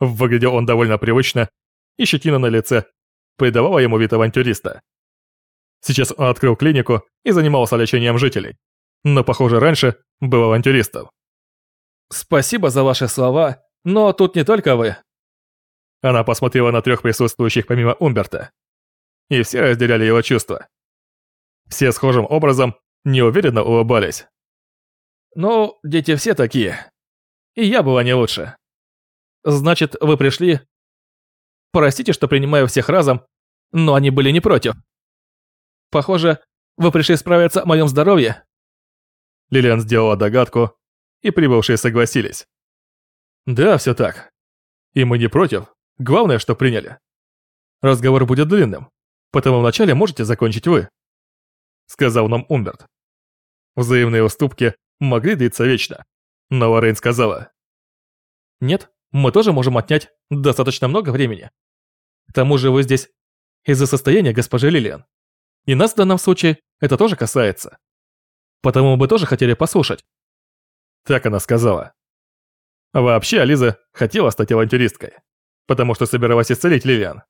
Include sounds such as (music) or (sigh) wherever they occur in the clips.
Выглядел он довольно привычно, и щетина на лице придавала ему вид авантюриста. Сейчас он открыл клинику и занимался лечением жителей, но, похоже, раньше был авантюристом. «Спасибо за ваши слова, но тут не только вы». Она посмотрела на трех присутствующих помимо Умберта, и все разделяли его чувства. Все схожим образом неуверенно улыбались. «Ну, дети все такие. И я была не лучше. Значит, вы пришли... Простите, что принимаю всех разом, но они были не против. Похоже, вы пришли справиться о моем здоровье?» Лилиан сделала догадку, и прибывшие согласились. «Да, все так. И мы не против. Главное, что приняли. Разговор будет длинным, потому вначале можете закончить вы», — сказал нам Умберт. Взаимные уступки могли длиться вечно, но Лоррейн сказала. «Нет, мы тоже можем отнять достаточно много времени. К тому же вы здесь из-за состояния госпожи Лилиан. И нас в данном случае это тоже касается. Потому мы бы тоже хотели послушать». Так она сказала. Вообще Ализа хотела стать авантюристкой, потому что собиралась исцелить Лилиан.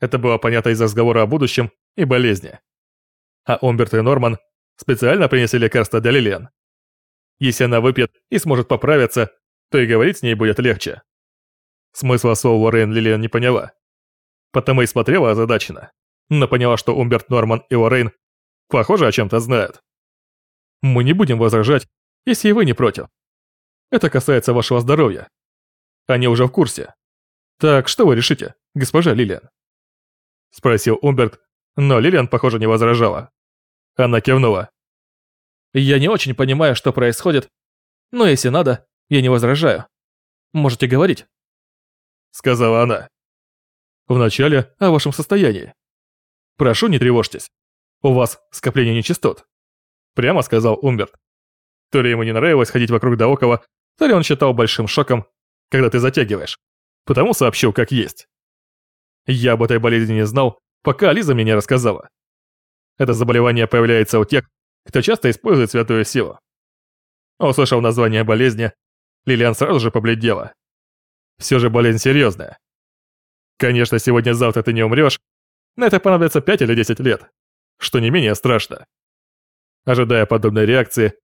Это было понятно из разговора о будущем и болезни. А Умберт и Норман специально принесли лекарство для Лилиан. Если она выпьет и сможет поправиться, то и говорить с ней будет легче. Смысла слова Лоррейн Лилиан не поняла. Потому и смотрела озадаченно, но поняла, что Умберт Норман и Лоррейн похоже о чем-то знают. Мы не будем возражать, если и вы не против. Это касается вашего здоровья. Они уже в курсе. Так что вы решите, госпожа Лилиан? Спросил Умберт, но Лилиан, похоже, не возражала. Она кивнула. Я не очень понимаю, что происходит, но если надо, я не возражаю. Можете говорить. Сказала она. Вначале о вашем состоянии. Прошу, не тревожьтесь. У вас скопление нечистот. Прямо сказал Умберт. То ли ему не нравилось ходить вокруг да около, то ли он считал большим шоком, когда ты затягиваешь. Потому сообщил как есть. Я об этой болезни не знал, пока Лиза мне не рассказала. Это заболевание появляется у тех, кто часто использует святую силу. Услышав название болезни, Лилиан сразу же побледнела. Все же болезнь серьезная. Конечно, сегодня-завтра ты не умрешь, но это понадобится 5 или 10 лет, что не менее страшно. Ожидая подобной реакции,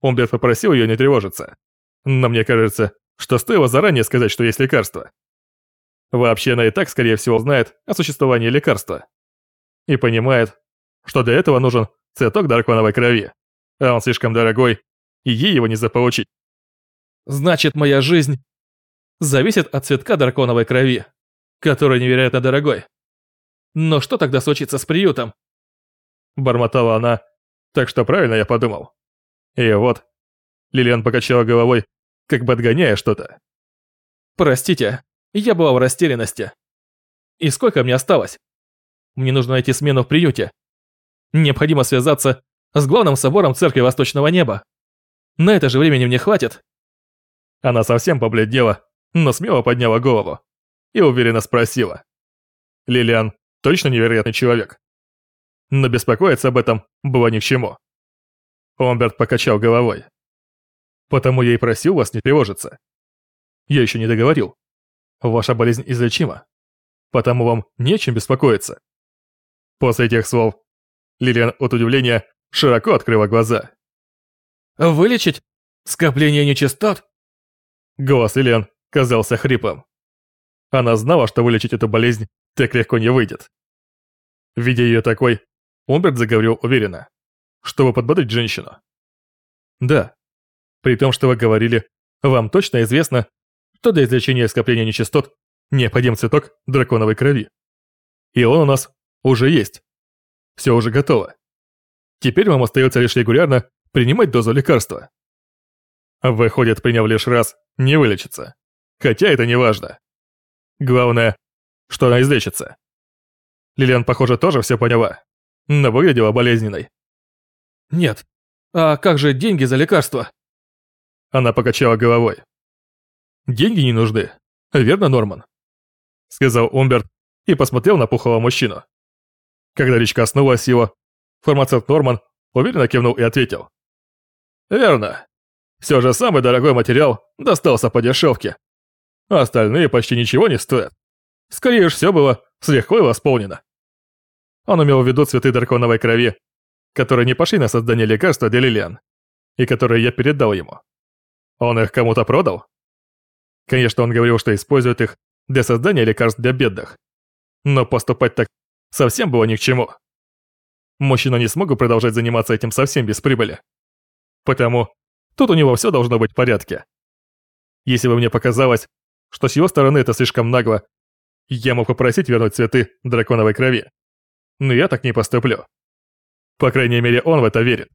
Умберт попросил ее не тревожиться. Но мне кажется, что стоило заранее сказать, что есть лекарство. Вообще она и так, скорее всего, знает о существовании лекарства. И понимает, что для этого нужен цветок драконовой крови, а он слишком дорогой, и ей его не заполучить. Значит, моя жизнь зависит от цветка драконовой крови, который невероятно дорогой. Но что тогда случится с приютом? Бормотала она, так что правильно я подумал. И вот, Лилиан покачала головой, как бы отгоняя что-то. Простите, я была в растерянности. И сколько мне осталось? Мне нужно найти смену в приюте. Необходимо связаться с главным собором Церкви Восточного Неба. На это же времени мне хватит. Она совсем побледнела, но смело подняла голову и уверенно спросила. Лилиан точно невероятный человек. Но беспокоиться об этом было ни к чему. Омберт покачал головой. Потому я и просил вас не тревожиться. Я еще не договорил. Ваша болезнь излечима. Потому вам не о чем беспокоиться. После этих слов Лилиан от удивления широко открыла глаза. «Вылечить? Скопление нечистот?» Голос Лилиан казался хрипом. Она знала, что вылечить эту болезнь так легко не выйдет. Видя ее такой, Умберт заговорил уверенно, чтобы подбодрить женщину. «Да, при том, что вы говорили, вам точно известно, что для излечения скопления нечистот необходим цветок драконовой крови. И он у нас уже есть. Все уже готово. Теперь вам остается лишь регулярно принимать дозу лекарства. Выходит, приняв лишь раз, не вылечится. Хотя это не важно. Главное, что она излечится. Лилиан, похоже, тоже все поняла, но выглядела болезненной. «Нет. А как же деньги за лекарства?» Она покачала головой. «Деньги не нужны, верно, Норман?» Сказал Умберт и посмотрел на пухлого мужчину. Когда речь коснулась его, фармацевт Норман уверенно кивнул и ответил. «Верно. Все же самый дорогой материал достался по дешевке. остальные почти ничего не стоят. Скорее уж все было с лихвой восполнено. Он имел в виду цветы драконовой крови, которые не пошли на создание лекарства для Лилиан, и которые я передал ему. Он их кому-то продал? Конечно, он говорил, что использует их для создания лекарств для бедных. Но поступать так совсем было ни к чему. Мужчина не смог продолжать заниматься этим совсем без прибыли. Потому тут у него все должно быть в порядке. Если бы мне показалось, что с его стороны это слишком нагло, я мог попросить вернуть цветы драконовой крови. Но я так не поступлю. По крайней мере, он в это верит.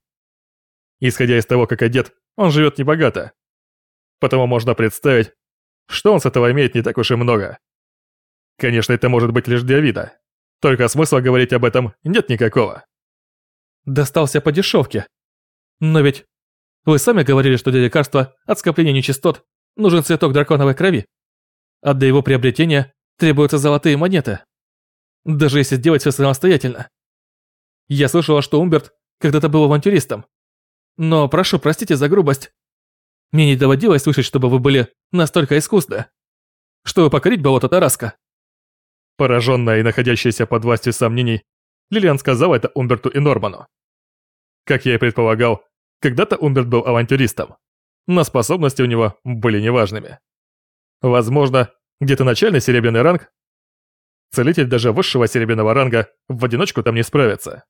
Исходя из того, как одет, он живет небогато. Потому можно представить, что он с этого имеет не так уж и много. Конечно, это может быть лишь для вида. Только смысла говорить об этом нет никакого. Достался по дешевке. Но ведь вы сами говорили, что для лекарства от скопления нечистот нужен цветок драконовой крови. А для его приобретения требуются золотые монеты. Даже если сделать все самостоятельно. Я слышала, что Умберт когда-то был авантюристом. Но прошу, простите за грубость. Мне не доводилось слышать, чтобы вы были настолько искусны, чтобы покорить болото Тараска. Пораженная и находящаяся под властью сомнений, Лилиан сказал это Умберту и Норману. Как я и предполагал, когда-то Умберт был авантюристом, но способности у него были неважными. Возможно, где-то начальный серебряный ранг? Целитель даже высшего серебряного ранга в одиночку там не справится.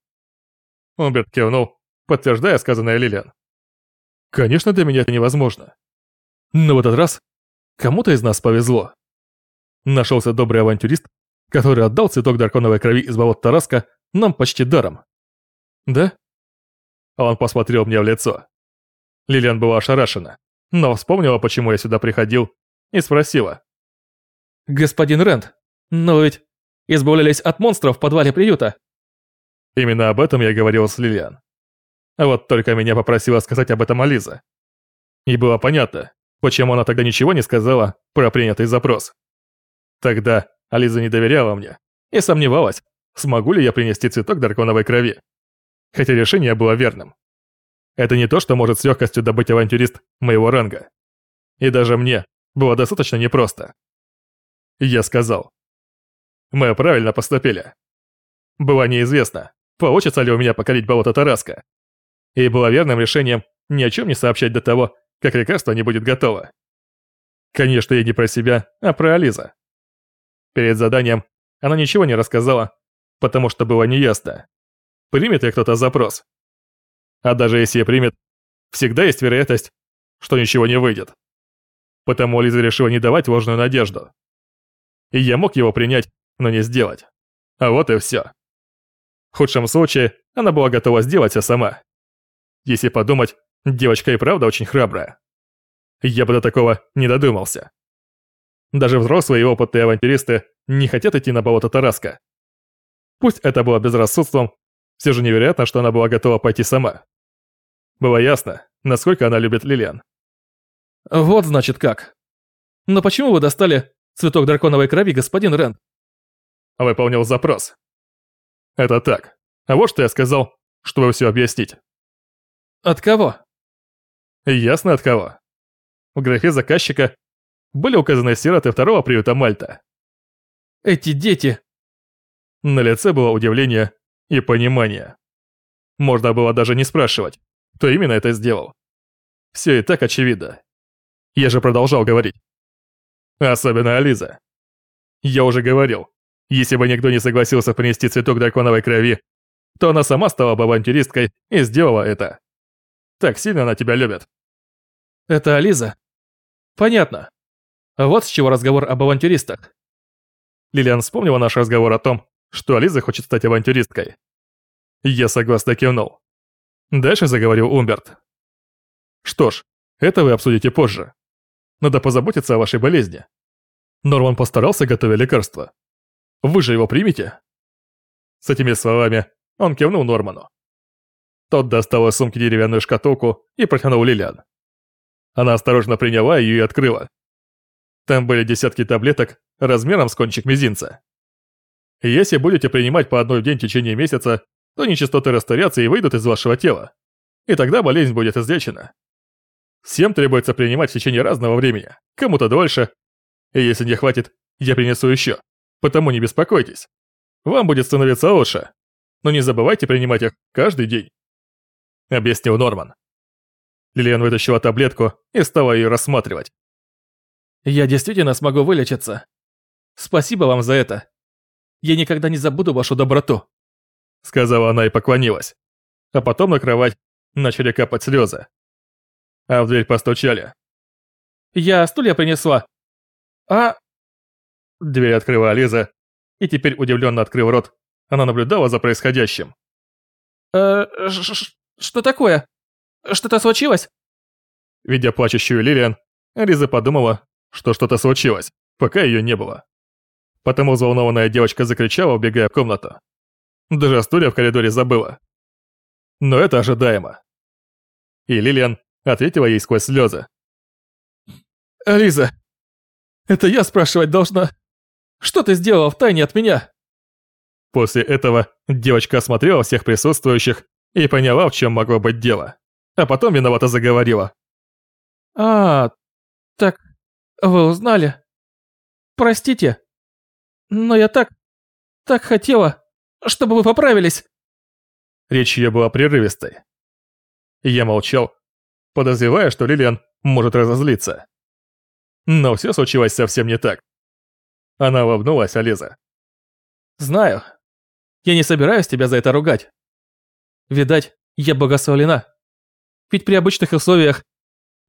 Умберт кивнул, подтверждая сказанное Лилиан. Конечно, для меня это невозможно. Но в этот раз кому-то из нас повезло. Нашелся добрый авантюрист, который отдал цветок драконовой крови из болот Тараска нам почти даром. Да? Он посмотрел мне в лицо. Лилиан была ошарашена, но вспомнила, почему я сюда приходил, и спросила. «Господин Рэнд, но ведь избавлялись от монстров в подвале приюта». Именно об этом я говорил с Лилиан. А вот только меня попросила сказать об этом Ализа. И было понятно, почему она тогда ничего не сказала про принятый запрос. Тогда Ализа не доверяла мне и сомневалась, смогу ли я принести цветок драконовой крови. Хотя решение было верным. Это не то, что может с легкостью добыть авантюрист моего ранга. И даже мне было достаточно непросто. Я сказал. Мы правильно поступили. Было неизвестно, получится ли у меня покорить болото Тараска, и было верным решением ни о чем не сообщать до того, как лекарство не будет готово. Конечно, я не про себя, а про Ализа. Перед заданием она ничего не рассказала, потому что было неясно, примет ли кто-то запрос. А даже если примет, всегда есть вероятность, что ничего не выйдет. Потому Ализа решила не давать ложную надежду. И я мог его принять, но не сделать. А вот и все. В худшем случае, она была готова сделать все сама. Если подумать, девочка и правда очень храбрая. Я бы до такого не додумался. Даже взрослые и опытные авантюристы не хотят идти на болото Тараска. Пусть это было безрассудством, все же невероятно, что она была готова пойти сама. Было ясно, насколько она любит Лилиан. Вот значит как. Но почему вы достали цветок драконовой крови, господин Рен? Выполнил запрос. Это так. А вот что я сказал, чтобы все объяснить. От кого? Ясно от кого. В графе заказчика были указаны сироты второго приюта Мальта. Эти дети... На лице было удивление и понимание. Можно было даже не спрашивать, кто именно это сделал. Все и так очевидно. Я же продолжал говорить. Особенно Ализа. Я уже говорил, если бы никто не согласился принести цветок драконовой крови, то она сама стала бы авантюристкой и сделала это. Так сильно она тебя любит. Это Ализа? Понятно. Вот с чего разговор об авантюристах. Лилиан вспомнила наш разговор о том, что Ализа хочет стать авантюристкой. Я согласно кивнул. Дальше заговорил Умберт. Что ж, это вы обсудите позже. Надо позаботиться о вашей болезни. Норман постарался, готовя лекарство. Вы же его примете? С этими словами он кивнул Норману. Тот достал из сумки деревянную шкатулку и протянул Лилиан. Она осторожно приняла ее и открыла. Там были десятки таблеток размером с кончик мизинца. Если будете принимать по одной в день в течение месяца, то нечистоты растворятся и выйдут из вашего тела. И тогда болезнь будет излечена. Всем требуется принимать в течение разного времени, кому-то дольше, И если не хватит, я принесу еще. Потому не беспокойтесь. Вам будет становиться лучше. Но не забывайте принимать их каждый день. Объяснил Норман. Лилиан вытащила таблетку и стала ее рассматривать. «Я действительно смогу вылечиться. Спасибо вам за это. Я никогда не забуду вашу доброту», — сказала она и поклонилась. А потом на кровать начали капать слезы. А в дверь постучали. «Я стулья принесла. А...» Дверь открыла Лиза, и теперь удивленно открыв рот, она наблюдала за происходящим. «Э, что такое? Что-то случилось?» Видя плачущую Лилиан, Лиза подумала, что что-то случилось, пока ее не было. Потому взволнованная девочка закричала, убегая в комнату. Даже стулья в коридоре забыла. Но это ожидаемо. И Лилиан ответила ей сквозь слезы. «Лиза, это я спрашивать должна. Что ты сделала в тайне от меня?» После этого девочка осмотрела всех присутствующих и поняла, в чем могло быть дело. А потом виновато заговорила. «А, так вы узнали? Простите, но я так, так хотела, чтобы вы поправились». Речь ее была прерывистой. Я молчал, подозревая, что Лилиан может разозлиться. Но все случилось совсем не так. Она улыбнулась Ализа. «Знаю. Я не собираюсь тебя за это ругать. Видать, я богословлена. Ведь при обычных условиях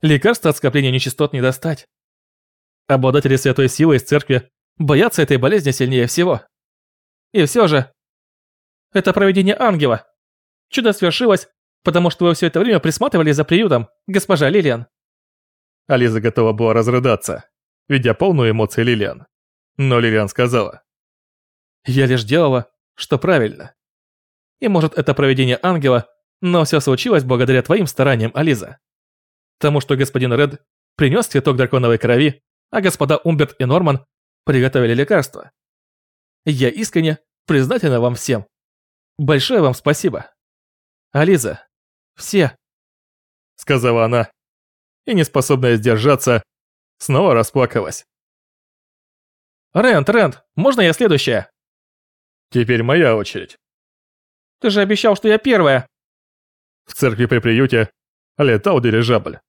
лекарства от скопления нечистот не достать. Обладатели святой силы из церкви боятся этой болезни сильнее всего. И все же, это проведение ангела. Чудо свершилось, потому что вы все это время присматривали за приютом, госпожа Лилиан. Ализа готова была разрыдаться, видя полную эмоции Лилиан. Но Лилиан сказала. «Я лишь делала, что правильно. И может это проведение ангела, но все случилось благодаря твоим стараниям, Ализа. Тому, что господин Ред принес цветок драконовой крови, а господа Умберт и Норман приготовили лекарство. Я искренне признательна вам всем. Большое вам спасибо. Ализа, все. Сказала она, и, неспособная сдержаться, снова расплакалась. «Рент, Рент, можно я следующая?» «Теперь моя очередь». «Ты же обещал, что я первая». В церкви при приюте летал дирижабль.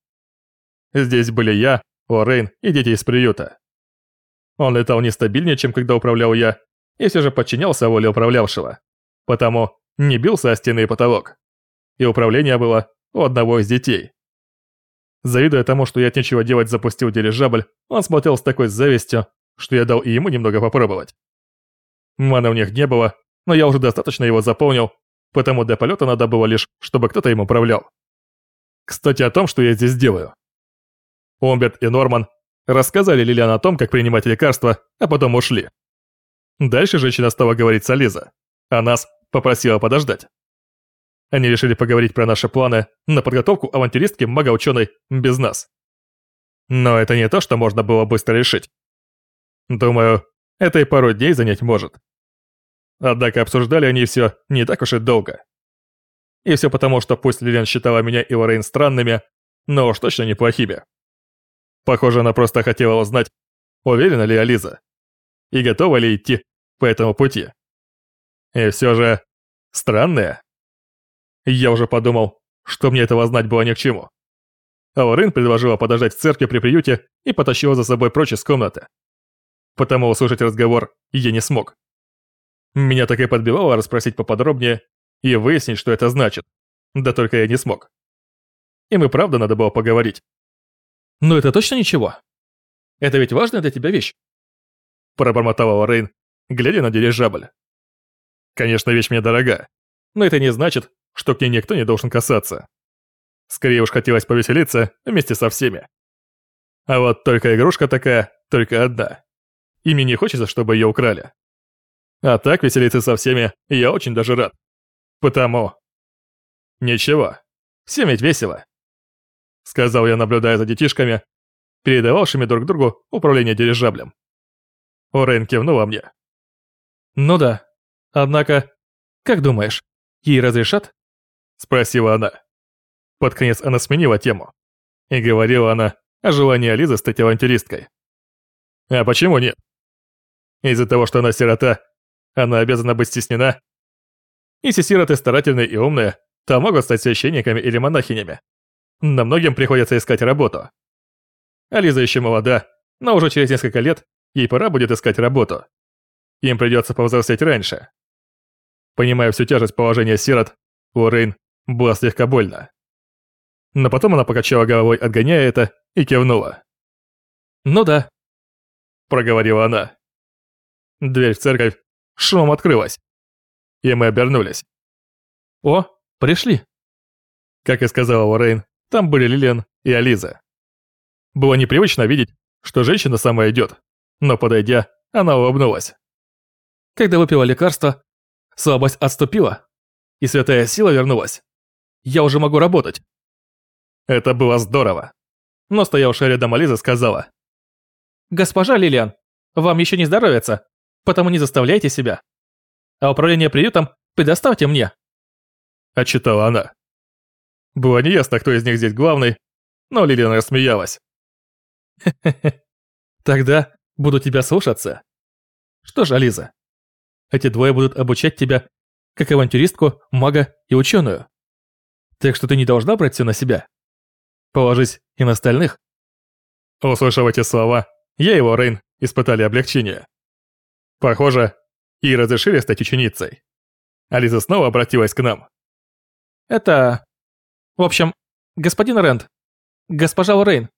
Здесь были я, Лоррейн и дети из приюта. Он летал нестабильнее, чем когда управлял я, и все же подчинялся воле управлявшего. Потому не бился о стены и потолок. И управление было у одного из детей. Завидуя тому, что я от нечего делать запустил дирижабль, он смотрел с такой завистью, что я дал и ему немного попробовать. Маны у них не было, но я уже достаточно его заполнил, потому для полета надо было лишь, чтобы кто-то им управлял. Кстати, о том, что я здесь делаю. Омберт и Норман рассказали Лилиан о том, как принимать лекарства, а потом ушли. Дальше женщина стала говорить с Ализа, а нас попросила подождать. Они решили поговорить про наши планы на подготовку авантюристки мага-ученой без нас. Но это не то, что можно было быстро решить. Думаю, это и пару дней занять может. Однако обсуждали они все не так уж и долго. И все потому, что пусть Лилиан считала меня и Лорейн странными, но уж точно неплохими. Похоже, она просто хотела узнать, уверена ли Ализа, и готова ли идти по этому пути. И все же, странная. Я уже подумал, что мне этого знать было ни к чему. А Лорен предложила подождать в церкви при приюте и потащила за собой прочь из комнаты. Потому услышать разговор я не смог. Меня так и подбивало расспросить поподробнее и выяснить, что это значит. Да только я не смог. Им и правда надо было поговорить. «Но это точно ничего? Это ведь важная для тебя вещь?» Пробормотала Лоррейн, глядя на дирижабль. «Конечно, вещь мне дорога, но это не значит, что к ней никто не должен касаться. Скорее уж хотелось повеселиться вместе со всеми. А вот только игрушка такая, только одна. И мне не хочется, чтобы ее украли. А так веселиться со всеми я очень даже рад. Потому... Ничего, всем ведь весело. Сказал я, наблюдая за детишками, передававшими друг другу управление дирижаблем. Орен кивнула мне. Ну да. Однако, как думаешь, ей разрешат? Спросила она. Под конец она сменила тему. И говорила она о желании Ализы стать авантюристкой. А почему нет? Из-за того, что она сирота, она обязана быть стеснена? Если сироты старательные и умные, то могут стать священниками или монахинями. Но многим приходится искать работу. А Лиза еще молода, но уже через несколько лет ей пора будет искать работу. Им придется повзрослеть раньше. Понимая всю тяжесть положения сирот, у Рейн было слегка больно. Но потом она покачала головой, отгоняя это, и кивнула. «Ну да», — проговорила она. Дверь в церковь шумом открылась, и мы обернулись. «О, пришли!» Как и сказала Лоррейн, там были Лилиан и Ализа. Было непривычно видеть, что женщина сама идет, но подойдя, она улыбнулась. Когда выпила лекарство, слабость отступила, и святая сила вернулась. Я уже могу работать. Это было здорово. Но стоявшая рядом Ализа сказала. «Госпожа Лилиан, вам еще не здоровится, потому не заставляйте себя. А управление приютом предоставьте мне». Отчитала она. Было неясно, кто из них здесь главный, но Лилиан рассмеялась. (laughs) Тогда буду тебя слушаться. Что ж, Ализа, эти двое будут обучать тебя как авантюристку, мага и ученую. Так что ты не должна брать все на себя. Положись и на остальных. Услышав эти слова, я и Лоррейн испытали облегчение. Похоже, ей разрешили стать ученицей. Ализа снова обратилась к нам. Это... В общем, господин Рэнд, госпожа Лоррейн,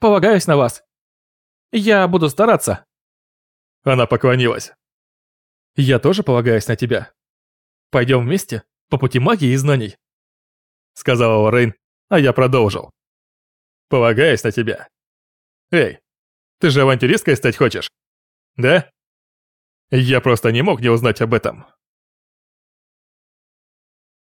полагаюсь на вас. Я буду стараться. Она поклонилась. Я тоже полагаюсь на тебя. Пойдем вместе по пути магии и знаний. Сказала Лоррейн, а я продолжил. Полагаюсь на тебя. Эй, ты же авантюристкой стать хочешь? Да? Я просто не мог не узнать об этом.